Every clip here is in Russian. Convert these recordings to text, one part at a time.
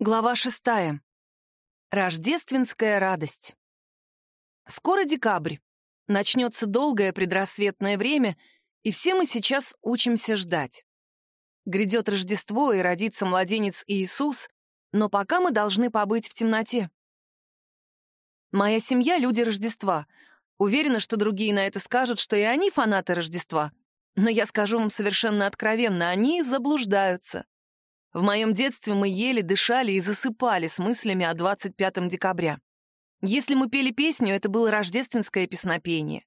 Глава шестая. Рождественская радость. Скоро декабрь. Начнется долгое предрассветное время, и все мы сейчас учимся ждать. Грядет Рождество, и родится младенец Иисус, но пока мы должны побыть в темноте. Моя семья — люди Рождества. Уверена, что другие на это скажут, что и они фанаты Рождества. Но я скажу вам совершенно откровенно, они заблуждаются. В моем детстве мы ели, дышали и засыпали с мыслями о 25 декабря. Если мы пели песню, это было рождественское песнопение.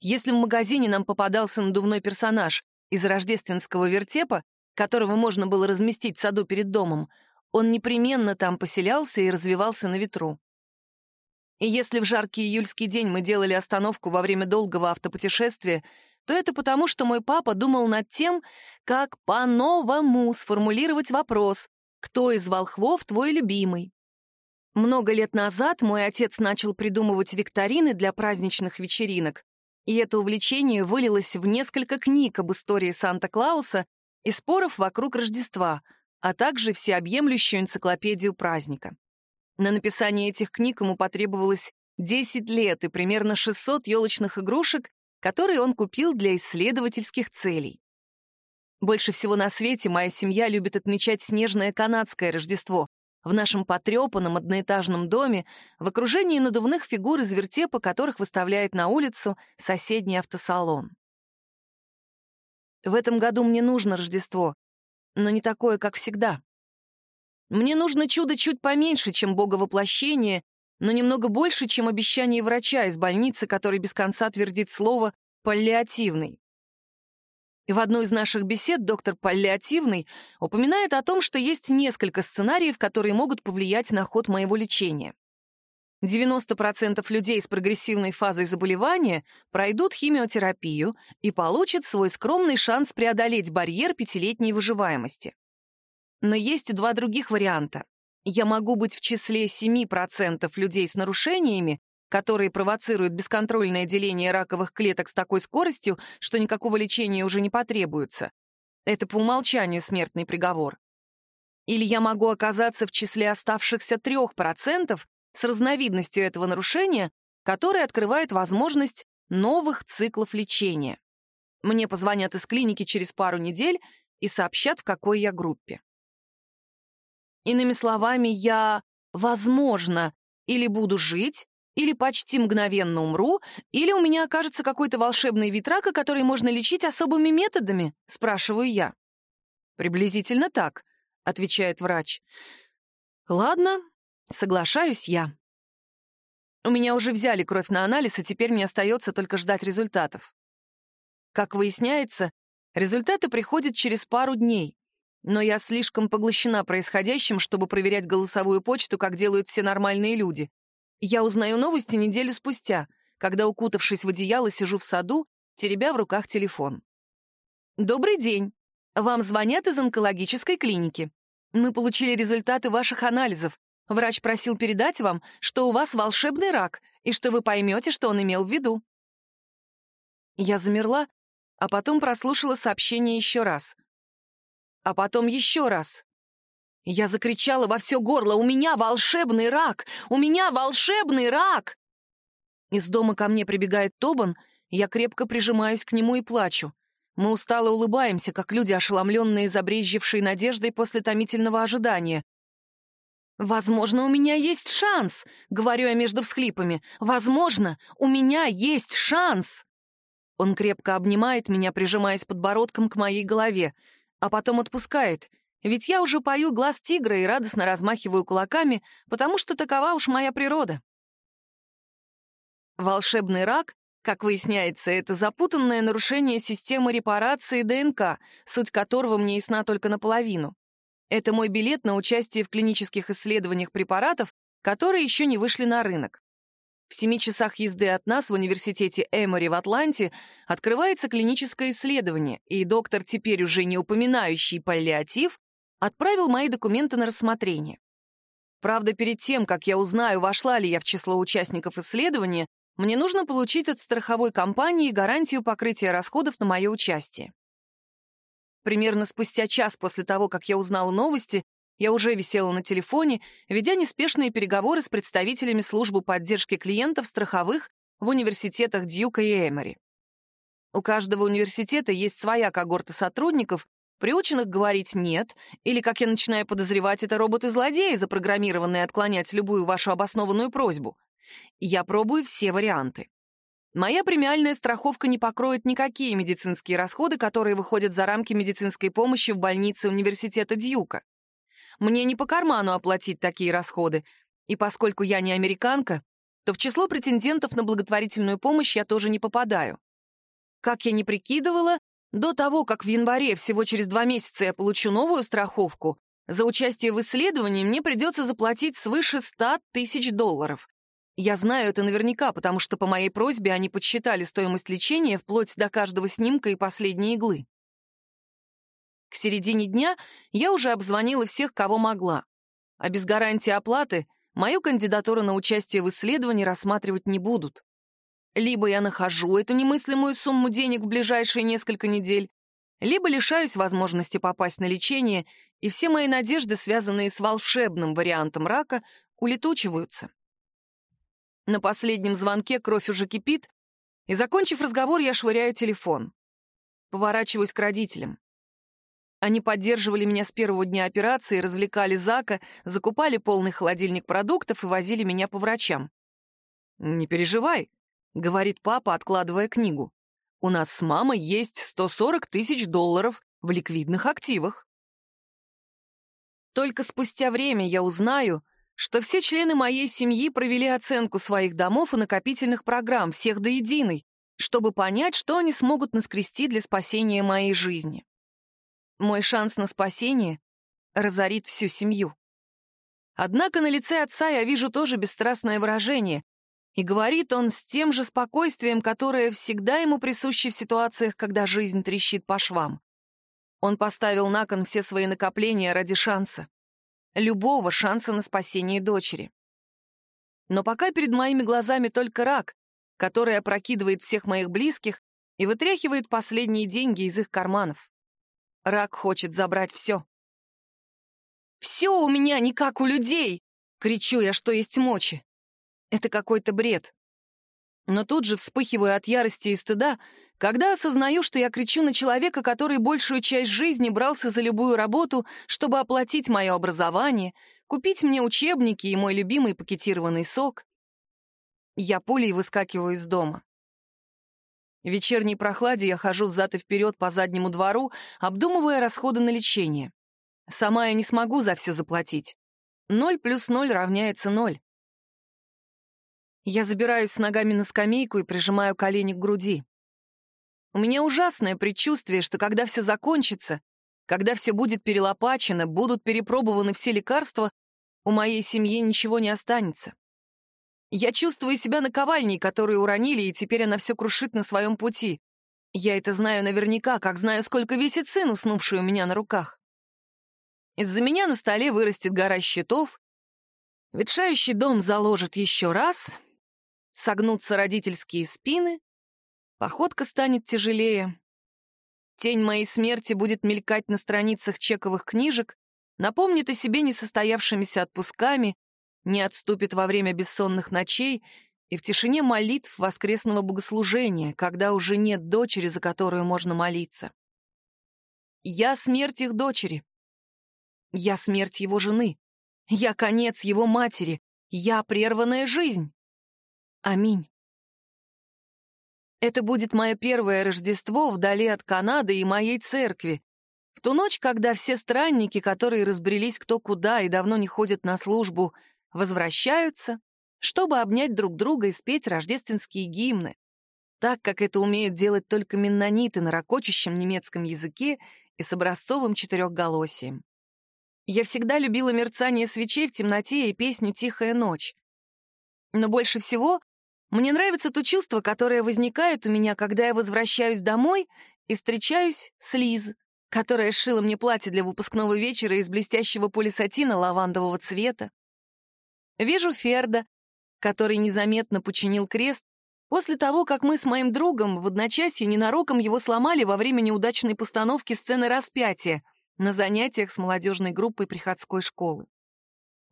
Если в магазине нам попадался надувной персонаж из рождественского вертепа, которого можно было разместить в саду перед домом, он непременно там поселялся и развивался на ветру. И если в жаркий июльский день мы делали остановку во время долгого автопутешествия, то это потому, что мой папа думал над тем, как по-новому сформулировать вопрос «Кто из волхвов твой любимый?». Много лет назад мой отец начал придумывать викторины для праздничных вечеринок, и это увлечение вылилось в несколько книг об истории Санта-Клауса и споров вокруг Рождества, а также всеобъемлющую энциклопедию праздника. На написание этих книг ему потребовалось 10 лет и примерно 600 елочных игрушек который он купил для исследовательских целей. Больше всего на свете моя семья любит отмечать снежное канадское Рождество в нашем потрепанном одноэтажном доме в окружении надувных фигур из вертепа, которых выставляет на улицу соседний автосалон. В этом году мне нужно Рождество, но не такое, как всегда. Мне нужно чудо чуть поменьше, чем боговоплощение, но немного больше, чем обещание врача из больницы, который без конца твердит слово «паллиативный». И в одной из наших бесед доктор Паллиативный упоминает о том, что есть несколько сценариев, которые могут повлиять на ход моего лечения. 90% людей с прогрессивной фазой заболевания пройдут химиотерапию и получат свой скромный шанс преодолеть барьер пятилетней выживаемости. Но есть два других варианта. Я могу быть в числе 7% людей с нарушениями, которые провоцируют бесконтрольное деление раковых клеток с такой скоростью, что никакого лечения уже не потребуется. Это по умолчанию смертный приговор. Или я могу оказаться в числе оставшихся 3% с разновидностью этого нарушения, которое открывает возможность новых циклов лечения. Мне позвонят из клиники через пару недель и сообщат, в какой я группе. Иными словами, я, возможно, или буду жить, или почти мгновенно умру, или у меня окажется какой-то волшебный вид рака, который можно лечить особыми методами, спрашиваю я. Приблизительно так, отвечает врач. Ладно, соглашаюсь я. У меня уже взяли кровь на анализ, и теперь мне остается только ждать результатов. Как выясняется, результаты приходят через пару дней. Но я слишком поглощена происходящим, чтобы проверять голосовую почту, как делают все нормальные люди. Я узнаю новости неделю спустя, когда, укутавшись в одеяло, сижу в саду, теребя в руках телефон. «Добрый день. Вам звонят из онкологической клиники. Мы получили результаты ваших анализов. Врач просил передать вам, что у вас волшебный рак, и что вы поймете, что он имел в виду». Я замерла, а потом прослушала сообщение еще раз а потом еще раз. Я закричала во все горло «У меня волшебный рак! У меня волшебный рак!» Из дома ко мне прибегает Тобан, я крепко прижимаюсь к нему и плачу. Мы устало улыбаемся, как люди, ошеломленные, забрезжившие надеждой после томительного ожидания. «Возможно, у меня есть шанс», — говорю я между всхлипами. «Возможно, у меня есть шанс». Он крепко обнимает меня, прижимаясь подбородком к моей голове а потом отпускает, ведь я уже пою глаз тигра и радостно размахиваю кулаками, потому что такова уж моя природа. Волшебный рак, как выясняется, это запутанное нарушение системы репарации ДНК, суть которого мне ясна только наполовину. Это мой билет на участие в клинических исследованиях препаратов, которые еще не вышли на рынок. В семи часах езды от нас в университете Эмори в Атланте открывается клиническое исследование, и доктор, теперь уже не упоминающий паллиатив, отправил мои документы на рассмотрение. Правда, перед тем, как я узнаю, вошла ли я в число участников исследования, мне нужно получить от страховой компании гарантию покрытия расходов на мое участие. Примерно спустя час после того, как я узнала новости, Я уже висела на телефоне, ведя неспешные переговоры с представителями службы поддержки клиентов страховых в университетах Дьюка и Эмори. У каждого университета есть своя когорта сотрудников, приученных говорить «нет», или, как я начинаю подозревать, это роботы-злодеи, запрограммированные отклонять любую вашу обоснованную просьбу. Я пробую все варианты. Моя премиальная страховка не покроет никакие медицинские расходы, которые выходят за рамки медицинской помощи в больнице университета Дьюка. Мне не по карману оплатить такие расходы, и поскольку я не американка, то в число претендентов на благотворительную помощь я тоже не попадаю. Как я не прикидывала, до того, как в январе, всего через два месяца, я получу новую страховку, за участие в исследовании мне придется заплатить свыше 100 тысяч долларов. Я знаю это наверняка, потому что по моей просьбе они подсчитали стоимость лечения вплоть до каждого снимка и последней иглы. К середине дня я уже обзвонила всех, кого могла. А без гарантии оплаты мою кандидатуру на участие в исследовании рассматривать не будут. Либо я нахожу эту немыслимую сумму денег в ближайшие несколько недель, либо лишаюсь возможности попасть на лечение, и все мои надежды, связанные с волшебным вариантом рака, улетучиваются. На последнем звонке кровь уже кипит, и, закончив разговор, я швыряю телефон. Поворачиваюсь к родителям. Они поддерживали меня с первого дня операции, развлекали Зака, закупали полный холодильник продуктов и возили меня по врачам. «Не переживай», — говорит папа, откладывая книгу. «У нас с мамой есть 140 тысяч долларов в ликвидных активах». Только спустя время я узнаю, что все члены моей семьи провели оценку своих домов и накопительных программ, всех до единой, чтобы понять, что они смогут наскрести для спасения моей жизни. Мой шанс на спасение разорит всю семью. Однако на лице отца я вижу тоже бесстрастное выражение, и говорит он с тем же спокойствием, которое всегда ему присуще в ситуациях, когда жизнь трещит по швам. Он поставил на кон все свои накопления ради шанса любого шанса на спасение дочери. Но пока перед моими глазами только рак, который опрокидывает всех моих близких и вытряхивает последние деньги из их карманов. Рак хочет забрать все. «Все у меня не как у людей!» — кричу я, что есть мочи. Это какой-то бред. Но тут же вспыхиваю от ярости и стыда, когда осознаю, что я кричу на человека, который большую часть жизни брался за любую работу, чтобы оплатить мое образование, купить мне учебники и мой любимый пакетированный сок, я пулей выскакиваю из дома. В вечерней прохладе я хожу взад и вперед по заднему двору, обдумывая расходы на лечение. Сама я не смогу за все заплатить. Ноль плюс ноль равняется ноль. Я забираюсь с ногами на скамейку и прижимаю колени к груди. У меня ужасное предчувствие, что когда все закончится, когда все будет перелопачено, будут перепробованы все лекарства, у моей семьи ничего не останется. Я чувствую себя наковальней, которую уронили, и теперь она все крушит на своем пути. Я это знаю наверняка, как знаю, сколько весит сын, уснувший у меня на руках. Из-за меня на столе вырастет гора счетов, ветшающий дом заложит еще раз, согнутся родительские спины, Походка станет тяжелее. Тень моей смерти будет мелькать на страницах чековых книжек, напомнит о себе несостоявшимися отпусками, не отступит во время бессонных ночей и в тишине молитв воскресного богослужения, когда уже нет дочери, за которую можно молиться. Я смерть их дочери. Я смерть его жены. Я конец его матери. Я прерванная жизнь. Аминь. Это будет мое первое Рождество вдали от Канады и моей церкви. В ту ночь, когда все странники, которые разбрелись кто куда и давно не ходят на службу, возвращаются, чтобы обнять друг друга и спеть рождественские гимны, так, как это умеют делать только меннониты на ракочущем немецком языке и с образцовым четырехголосием. Я всегда любила мерцание свечей в темноте и песню «Тихая ночь». Но больше всего мне нравится то чувство, которое возникает у меня, когда я возвращаюсь домой и встречаюсь с Лиз, которая сшила мне платье для выпускного вечера из блестящего полисатина лавандового цвета. Вижу Ферда, который незаметно починил крест после того, как мы с моим другом в одночасье ненароком его сломали во время неудачной постановки сцены распятия, на занятиях с молодежной группой приходской школы.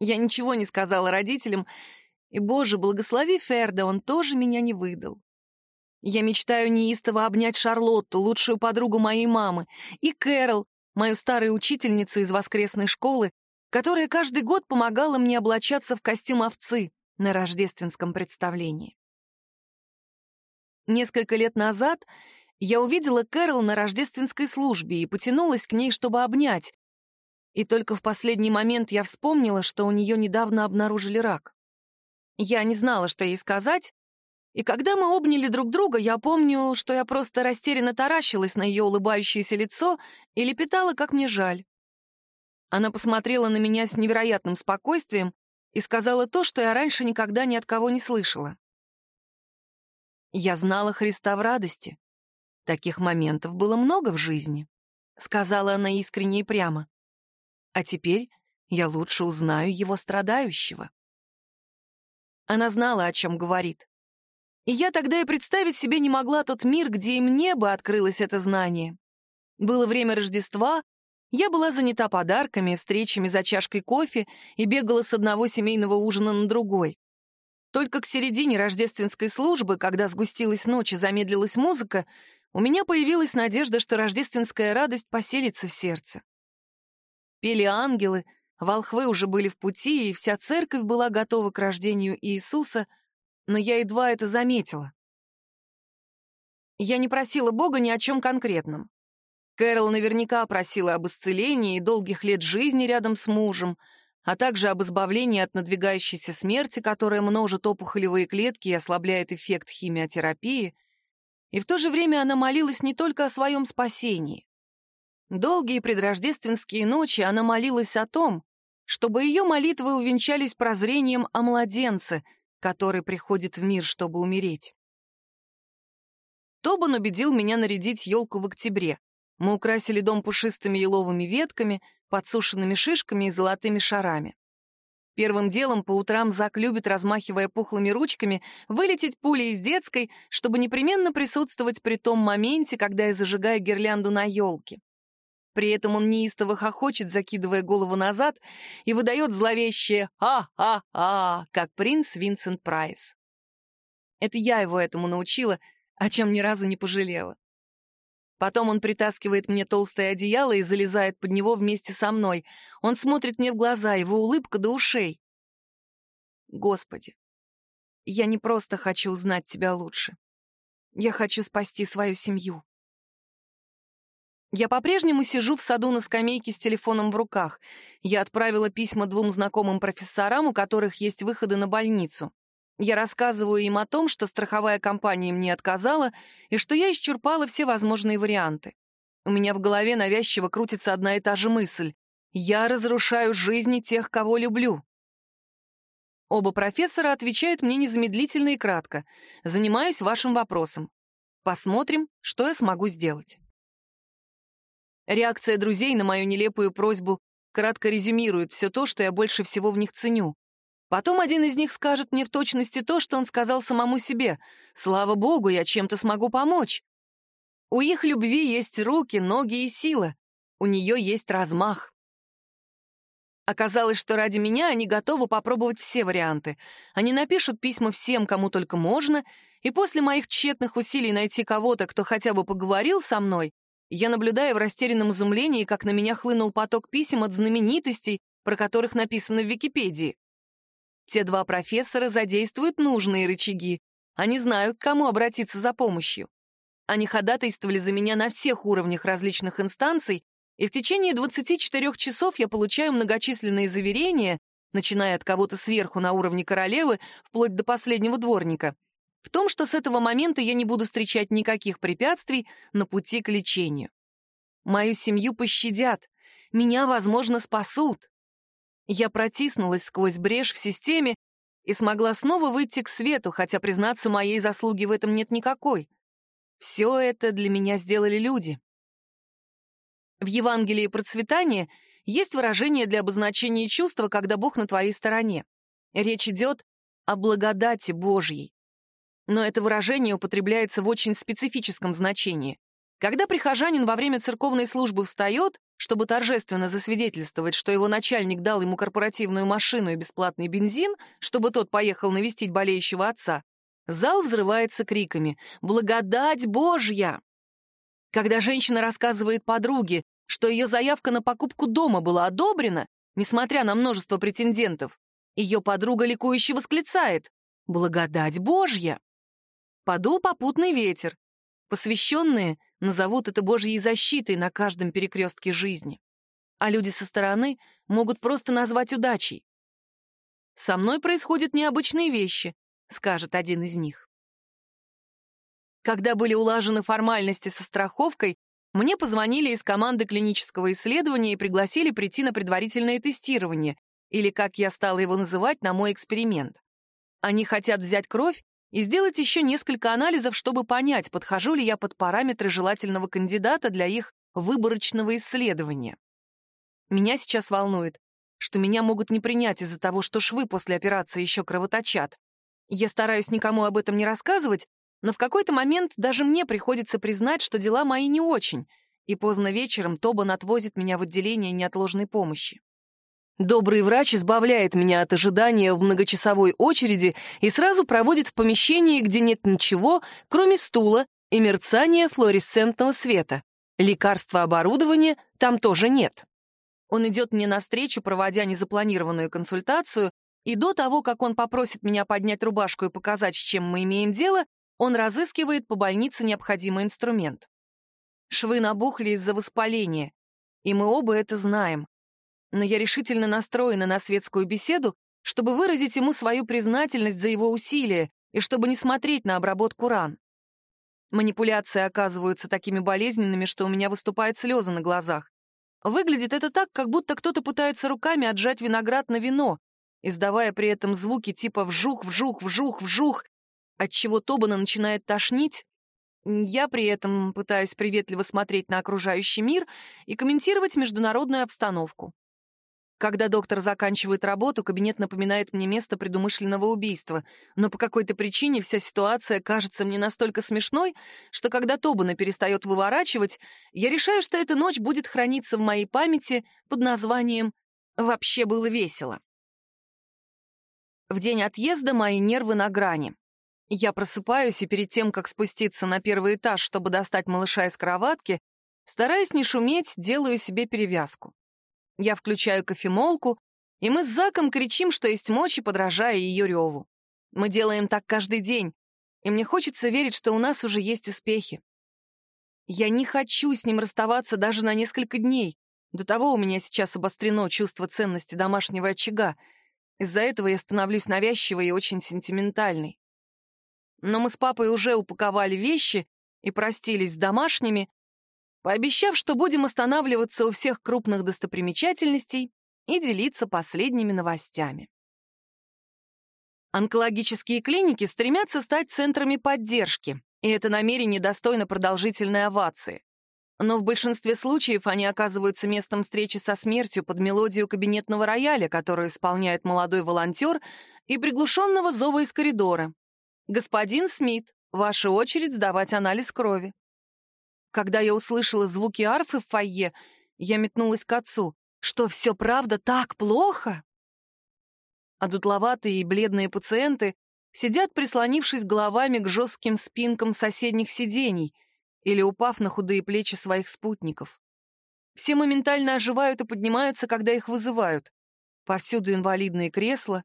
Я ничего не сказала родителям, и, боже, благослови Ферда, он тоже меня не выдал. Я мечтаю неистово обнять Шарлотту, лучшую подругу моей мамы, и Кэрол, мою старую учительницу из воскресной школы, которая каждый год помогала мне облачаться в костюм овцы на рождественском представлении. Несколько лет назад я увидела Кэрол на рождественской службе и потянулась к ней, чтобы обнять. И только в последний момент я вспомнила, что у нее недавно обнаружили рак. Я не знала, что ей сказать, и когда мы обняли друг друга, я помню, что я просто растерянно таращилась на ее улыбающееся лицо и лепетала, как мне жаль. Она посмотрела на меня с невероятным спокойствием и сказала то, что я раньше никогда ни от кого не слышала. Я знала Христа в радости. Таких моментов было много в жизни, сказала она искренне и прямо. А теперь я лучше узнаю его страдающего. Она знала, о чем говорит. И я тогда и представить себе не могла тот мир, где и мне бы открылось это знание. Было время Рождества, я была занята подарками, встречами за чашкой кофе и бегала с одного семейного ужина на другой. Только к середине рождественской службы, когда сгустилась ночь и замедлилась музыка, у меня появилась надежда, что рождественская радость поселится в сердце. Пели ангелы, волхвы уже были в пути, и вся церковь была готова к рождению Иисуса — но я едва это заметила. Я не просила Бога ни о чем конкретном. Кэрол наверняка просила об исцелении и долгих лет жизни рядом с мужем, а также об избавлении от надвигающейся смерти, которая множит опухолевые клетки и ослабляет эффект химиотерапии. И в то же время она молилась не только о своем спасении. Долгие предрождественские ночи она молилась о том, чтобы ее молитвы увенчались прозрением о младенце — который приходит в мир, чтобы умереть. Тобан убедил меня нарядить елку в октябре. Мы украсили дом пушистыми еловыми ветками, подсушенными шишками и золотыми шарами. Первым делом по утрам Зак любит, размахивая пухлыми ручками, вылететь пулей из детской, чтобы непременно присутствовать при том моменте, когда я зажигаю гирлянду на елке. При этом он неистово хохочет, закидывая голову назад, и выдает зловещее «А-а-а», как принц Винсент Прайс. Это я его этому научила, о чем ни разу не пожалела. Потом он притаскивает мне толстое одеяло и залезает под него вместе со мной. Он смотрит мне в глаза, его улыбка до ушей. Господи, я не просто хочу узнать тебя лучше. Я хочу спасти свою семью. Я по-прежнему сижу в саду на скамейке с телефоном в руках. Я отправила письма двум знакомым профессорам, у которых есть выходы на больницу. Я рассказываю им о том, что страховая компания мне отказала и что я исчерпала все возможные варианты. У меня в голове навязчиво крутится одна и та же мысль. Я разрушаю жизни тех, кого люблю. Оба профессора отвечают мне незамедлительно и кратко. Занимаюсь вашим вопросом. Посмотрим, что я смогу сделать. Реакция друзей на мою нелепую просьбу кратко резюмирует все то, что я больше всего в них ценю. Потом один из них скажет мне в точности то, что он сказал самому себе. «Слава богу, я чем-то смогу помочь». У их любви есть руки, ноги и сила. У нее есть размах. Оказалось, что ради меня они готовы попробовать все варианты. Они напишут письма всем, кому только можно, и после моих тщетных усилий найти кого-то, кто хотя бы поговорил со мной, я наблюдаю в растерянном изумлении, как на меня хлынул поток писем от знаменитостей, про которых написано в Википедии. Те два профессора задействуют нужные рычаги. Они знают, к кому обратиться за помощью. Они ходатайствовали за меня на всех уровнях различных инстанций, и в течение 24 часов я получаю многочисленные заверения, начиная от кого-то сверху на уровне королевы, вплоть до последнего дворника — в том, что с этого момента я не буду встречать никаких препятствий на пути к лечению. Мою семью пощадят, меня, возможно, спасут. Я протиснулась сквозь брешь в системе и смогла снова выйти к свету, хотя, признаться, моей заслуги в этом нет никакой. Все это для меня сделали люди. В Евангелии процветания есть выражение для обозначения чувства, когда Бог на твоей стороне. Речь идет о благодати Божьей но это выражение употребляется в очень специфическом значении. Когда прихожанин во время церковной службы встает, чтобы торжественно засвидетельствовать, что его начальник дал ему корпоративную машину и бесплатный бензин, чтобы тот поехал навестить болеющего отца, зал взрывается криками «Благодать Божья!». Когда женщина рассказывает подруге, что ее заявка на покупку дома была одобрена, несмотря на множество претендентов, ее подруга ликующе восклицает «Благодать Божья!». Подул попутный ветер. Посвященные назовут это Божьей защитой на каждом перекрестке жизни. А люди со стороны могут просто назвать удачей. «Со мной происходят необычные вещи», — скажет один из них. Когда были улажены формальности со страховкой, мне позвонили из команды клинического исследования и пригласили прийти на предварительное тестирование, или, как я стала его называть, на мой эксперимент. Они хотят взять кровь и сделать еще несколько анализов, чтобы понять, подхожу ли я под параметры желательного кандидата для их выборочного исследования. Меня сейчас волнует, что меня могут не принять из-за того, что швы после операции еще кровоточат. Я стараюсь никому об этом не рассказывать, но в какой-то момент даже мне приходится признать, что дела мои не очень, и поздно вечером Тобан отвозит меня в отделение неотложной помощи. Добрый врач избавляет меня от ожидания в многочасовой очереди и сразу проводит в помещении, где нет ничего, кроме стула и мерцания флуоресцентного света. Лекарства оборудования там тоже нет. Он идет мне навстречу, проводя незапланированную консультацию, и до того, как он попросит меня поднять рубашку и показать, с чем мы имеем дело, он разыскивает по больнице необходимый инструмент. Швы набухли из-за воспаления, и мы оба это знаем но я решительно настроена на светскую беседу, чтобы выразить ему свою признательность за его усилия и чтобы не смотреть на обработку ран. Манипуляции оказываются такими болезненными, что у меня выступают слезы на глазах. Выглядит это так, как будто кто-то пытается руками отжать виноград на вино, издавая при этом звуки типа «вжух, вжух, вжух, вжух», отчего Тобана начинает тошнить. Я при этом пытаюсь приветливо смотреть на окружающий мир и комментировать международную обстановку. Когда доктор заканчивает работу, кабинет напоминает мне место предумышленного убийства, но по какой-то причине вся ситуация кажется мне настолько смешной, что когда Тобана перестает выворачивать, я решаю, что эта ночь будет храниться в моей памяти под названием «Вообще было весело». В день отъезда мои нервы на грани. Я просыпаюсь, и перед тем, как спуститься на первый этаж, чтобы достать малыша из кроватки, стараясь не шуметь, делаю себе перевязку. Я включаю кофемолку, и мы с Заком кричим, что есть мочи, подражая ее реву. Мы делаем так каждый день, и мне хочется верить, что у нас уже есть успехи. Я не хочу с ним расставаться даже на несколько дней. До того у меня сейчас обострено чувство ценности домашнего очага. Из-за этого я становлюсь навязчивой и очень сентиментальной. Но мы с папой уже упаковали вещи и простились с домашними, пообещав, что будем останавливаться у всех крупных достопримечательностей и делиться последними новостями. Онкологические клиники стремятся стать центрами поддержки, и это намерение достойно продолжительной овации. Но в большинстве случаев они оказываются местом встречи со смертью под мелодию кабинетного рояля, которую исполняет молодой волонтер, и приглушенного зова из коридора. «Господин Смит, ваша очередь сдавать анализ крови». Когда я услышала звуки арфы в фойе, я метнулась к отцу. Что, все правда так плохо? А дутловатые и бледные пациенты сидят, прислонившись головами к жестким спинкам соседних сидений или упав на худые плечи своих спутников. Все моментально оживают и поднимаются, когда их вызывают. Повсюду инвалидные кресла,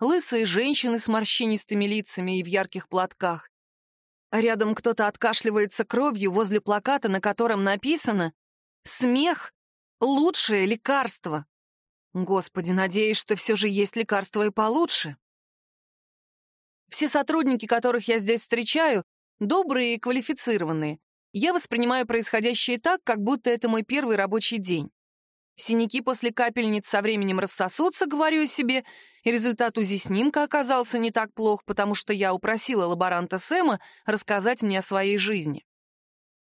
лысые женщины с морщинистыми лицами и в ярких платках, Рядом кто-то откашливается кровью возле плаката, на котором написано «Смех — лучшее лекарство». Господи, надеюсь, что все же есть лекарство и получше. Все сотрудники, которых я здесь встречаю, добрые и квалифицированные. Я воспринимаю происходящее так, как будто это мой первый рабочий день. Синяки после капельниц со временем рассосутся, говорю себе, и результат УЗИ-снимка оказался не так плох, потому что я упросила лаборанта Сэма рассказать мне о своей жизни.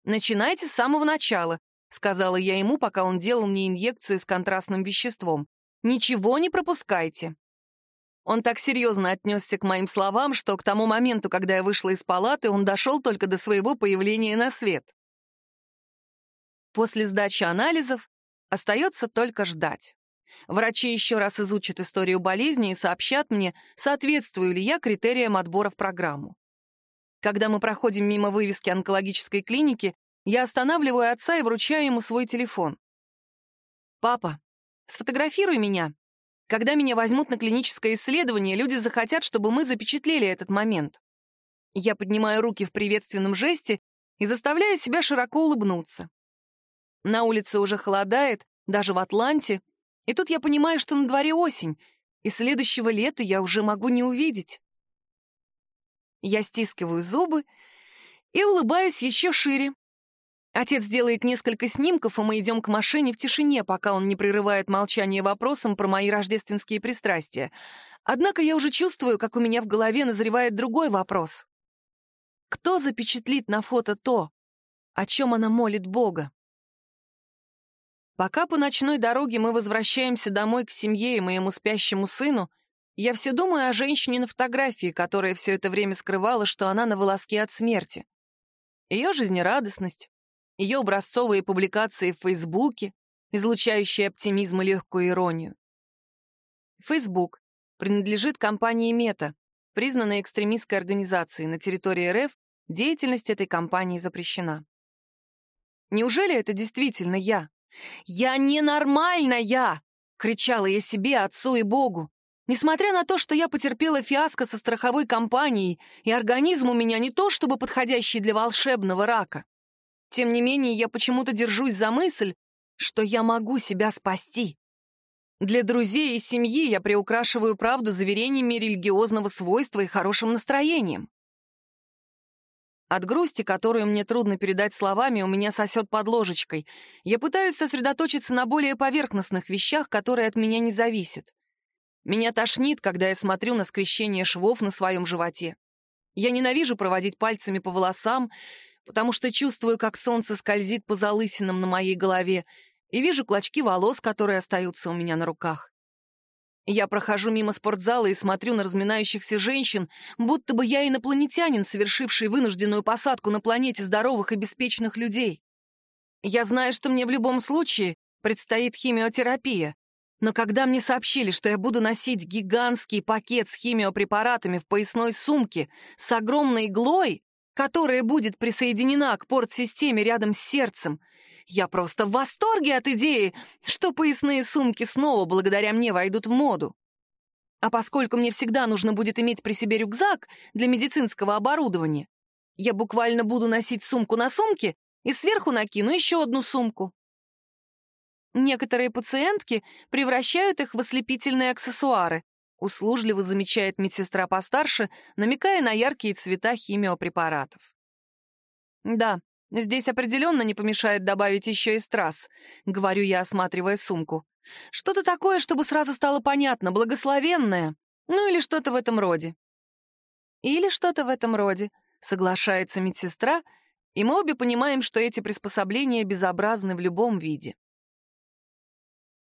«Начинайте с самого начала», — сказала я ему, пока он делал мне инъекцию с контрастным веществом. «Ничего не пропускайте». Он так серьезно отнесся к моим словам, что к тому моменту, когда я вышла из палаты, он дошел только до своего появления на свет. После сдачи анализов остается только ждать. Врачи еще раз изучат историю болезни и сообщат мне, соответствую ли я критериям отбора в программу. Когда мы проходим мимо вывески онкологической клиники, я останавливаю отца и вручаю ему свой телефон. «Папа, сфотографируй меня. Когда меня возьмут на клиническое исследование, люди захотят, чтобы мы запечатлели этот момент». Я поднимаю руки в приветственном жесте и заставляю себя широко улыбнуться. На улице уже холодает, даже в Атланте, и тут я понимаю, что на дворе осень, и следующего лета я уже могу не увидеть. Я стискиваю зубы и улыбаюсь еще шире. Отец делает несколько снимков, и мы идем к машине в тишине, пока он не прерывает молчание вопросом про мои рождественские пристрастия. Однако я уже чувствую, как у меня в голове назревает другой вопрос. Кто запечатлит на фото то, о чем она молит Бога? Пока по ночной дороге мы возвращаемся домой к семье и моему спящему сыну, я все думаю о женщине на фотографии, которая все это время скрывала, что она на волоске от смерти. Ее жизнерадостность, ее образцовые публикации в Фейсбуке, излучающие оптимизм и легкую иронию. Фейсбук принадлежит компании Мета, признанной экстремистской организацией на территории РФ, деятельность этой компании запрещена. Неужели это действительно я? «Я ненормальная!» — кричала я себе, отцу и Богу. Несмотря на то, что я потерпела фиаско со страховой компанией, и организм у меня не то чтобы подходящий для волшебного рака. Тем не менее, я почему-то держусь за мысль, что я могу себя спасти. Для друзей и семьи я приукрашиваю правду заверениями религиозного свойства и хорошим настроением. От грусти, которую мне трудно передать словами, у меня сосет под ложечкой. Я пытаюсь сосредоточиться на более поверхностных вещах, которые от меня не зависят. Меня тошнит, когда я смотрю на скрещение швов на своем животе. Я ненавижу проводить пальцами по волосам, потому что чувствую, как солнце скользит по залысинам на моей голове, и вижу клочки волос, которые остаются у меня на руках. Я прохожу мимо спортзала и смотрю на разминающихся женщин, будто бы я инопланетянин, совершивший вынужденную посадку на планете здоровых и беспечных людей. Я знаю, что мне в любом случае предстоит химиотерапия, но когда мне сообщили, что я буду носить гигантский пакет с химиопрепаратами в поясной сумке с огромной иглой, которая будет присоединена к порт-системе рядом с сердцем, я просто в восторге от идеи, что поясные сумки снова благодаря мне войдут в моду. А поскольку мне всегда нужно будет иметь при себе рюкзак для медицинского оборудования, я буквально буду носить сумку на сумке и сверху накину еще одну сумку. Некоторые пациентки превращают их в ослепительные аксессуары, услужливо замечает медсестра постарше, намекая на яркие цвета химиопрепаратов. Да, Здесь определенно не помешает добавить еще и страз, говорю я, осматривая сумку. Что-то такое, чтобы сразу стало понятно, благословенное. Ну или что-то в этом роде. Или что-то в этом роде, соглашается медсестра, и мы обе понимаем, что эти приспособления безобразны в любом виде.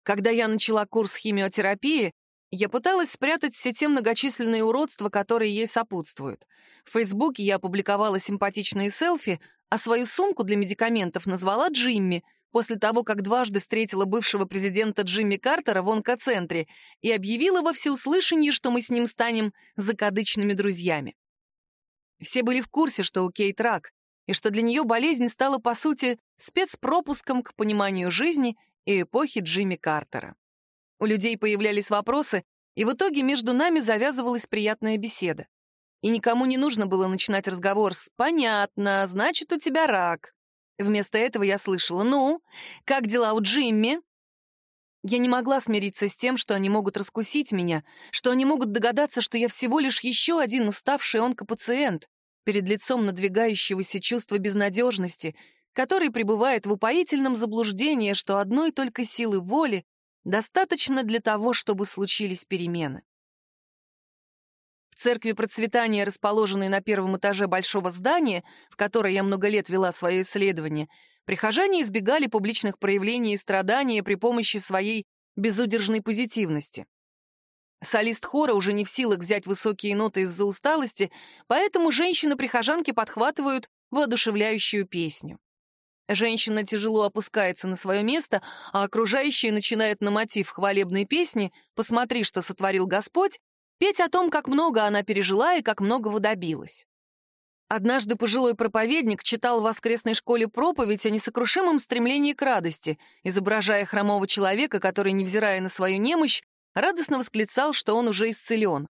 Когда я начала курс химиотерапии, я пыталась спрятать все те многочисленные уродства, которые ей сопутствуют. В Фейсбуке я опубликовала симпатичные селфи, а свою сумку для медикаментов назвала Джимми после того, как дважды встретила бывшего президента Джимми Картера в онкоцентре и объявила во всеуслышание, что мы с ним станем закадычными друзьями. Все были в курсе, что у Кейт рак, и что для нее болезнь стала, по сути, спецпропуском к пониманию жизни и эпохи Джимми Картера. У людей появлялись вопросы, и в итоге между нами завязывалась приятная беседа. И никому не нужно было начинать разговор с «понятно, значит, у тебя рак». Вместо этого я слышала «ну, как дела у Джимми?» Я не могла смириться с тем, что они могут раскусить меня, что они могут догадаться, что я всего лишь еще один уставший онкопациент перед лицом надвигающегося чувства безнадежности, который пребывает в упоительном заблуждении, что одной только силы воли достаточно для того, чтобы случились перемены церкви процветания, расположенной на первом этаже большого здания, в которой я много лет вела свое исследование, прихожане избегали публичных проявлений и страдания при помощи своей безудержной позитивности. Солист хора уже не в силах взять высокие ноты из-за усталости, поэтому женщины-прихожанки подхватывают воодушевляющую песню. Женщина тяжело опускается на свое место, а окружающие начинают на мотив хвалебной песни «Посмотри, что сотворил Господь» петь о том, как много она пережила и как многого добилась. Однажды пожилой проповедник читал в воскресной школе проповедь о несокрушимом стремлении к радости, изображая хромого человека, который, невзирая на свою немощь, радостно восклицал, что он уже исцелен.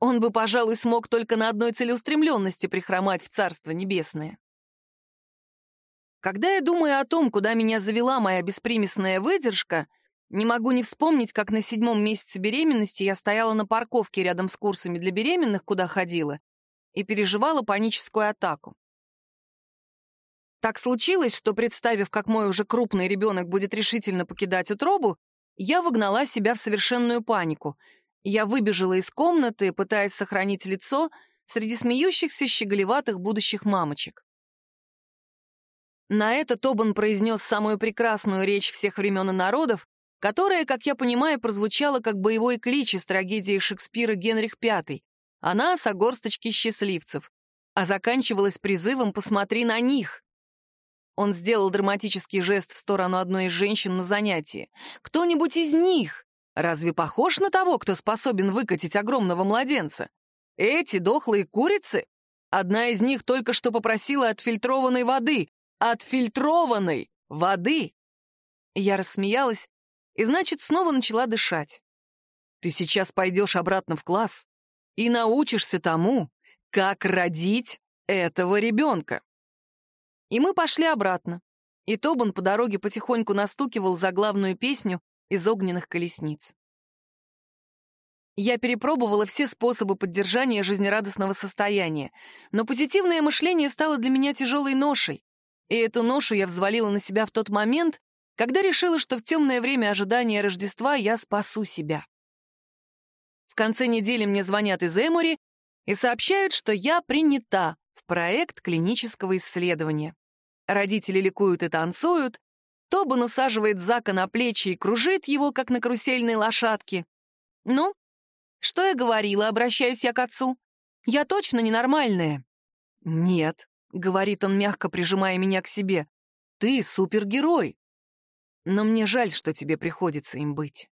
Он бы, пожалуй, смог только на одной целеустремленности прихромать в Царство Небесное. Когда я думаю о том, куда меня завела моя беспримесная выдержка, не могу не вспомнить, как на седьмом месяце беременности я стояла на парковке рядом с курсами для беременных, куда ходила, и переживала паническую атаку. Так случилось, что, представив, как мой уже крупный ребенок будет решительно покидать утробу, я выгнала себя в совершенную панику. Я выбежала из комнаты, пытаясь сохранить лицо среди смеющихся щеголеватых будущих мамочек. На это Тобан произнес самую прекрасную речь всех времен и народов, которая, как я понимаю, прозвучала как боевой клич из трагедии Шекспира «Генрих V». Она о горсточке счастливцев, а заканчивалась призывом «посмотри на них». Он сделал драматический жест в сторону одной из женщин на занятии. «Кто-нибудь из них разве похож на того, кто способен выкатить огромного младенца? Эти дохлые курицы? Одна из них только что попросила отфильтрованной воды, отфильтрованной воды. Я рассмеялась и, значит, снова начала дышать. Ты сейчас пойдешь обратно в класс и научишься тому, как родить этого ребенка. И мы пошли обратно. И Тобан по дороге потихоньку настукивал за главную песню из огненных колесниц. Я перепробовала все способы поддержания жизнерадостного состояния, но позитивное мышление стало для меня тяжелой ношей. И эту ношу я взвалила на себя в тот момент, когда решила, что в темное время ожидания Рождества я спасу себя. В конце недели мне звонят из Эмори и сообщают, что я принята в проект клинического исследования. Родители ликуют и танцуют, Тобан усаживает Зака на плечи и кружит его, как на карусельной лошадке. «Ну, что я говорила?» — обращаюсь я к отцу. «Я точно ненормальная?» «Нет», — говорит он, мягко прижимая меня к себе. «Ты супергерой. Но мне жаль, что тебе приходится им быть».